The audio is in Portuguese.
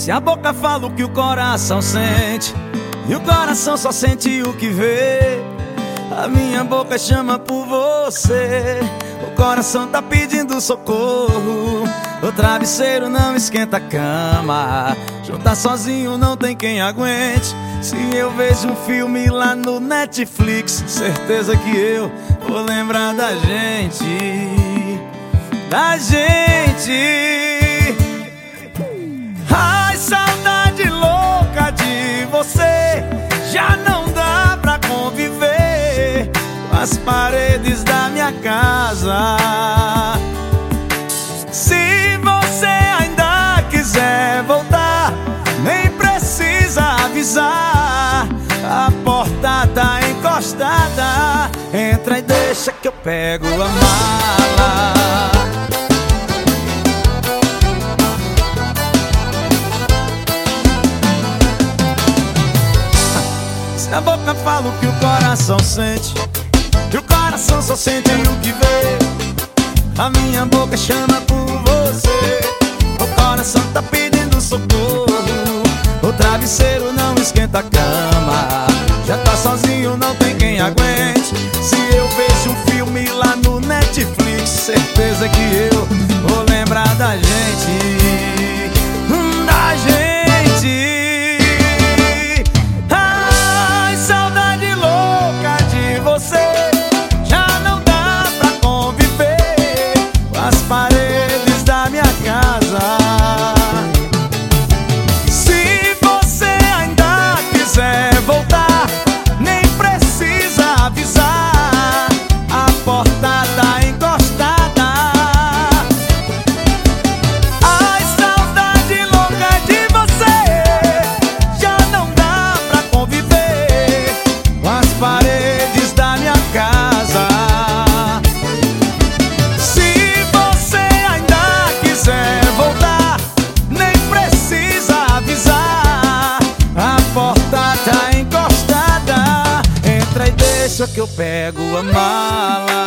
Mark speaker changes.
Speaker 1: Se a boca fala o que o coração sente E o coração só sente o que vê A minha boca chama por você. O coração tá pedindo socorro O travesseiro não esquenta a cama. Juntar sozinho não tem quem aguente. Se eu vejo um filme lá no Netflix Certeza que eu vou lembrar da gente. Da gente paredes da minha casa. Se você ainda quiser voltar, nem precisa avisar. A porta tá encostada. Entra e deixa que eu pego a mala. Se a boca fala o que o coração sente e o coração só sente o que vê. A minha boca chama por você. O coração tá pedindo socorro. O travesseiro não esquenta a cama que eu pego a mala